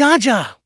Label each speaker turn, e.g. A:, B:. A: Jaja!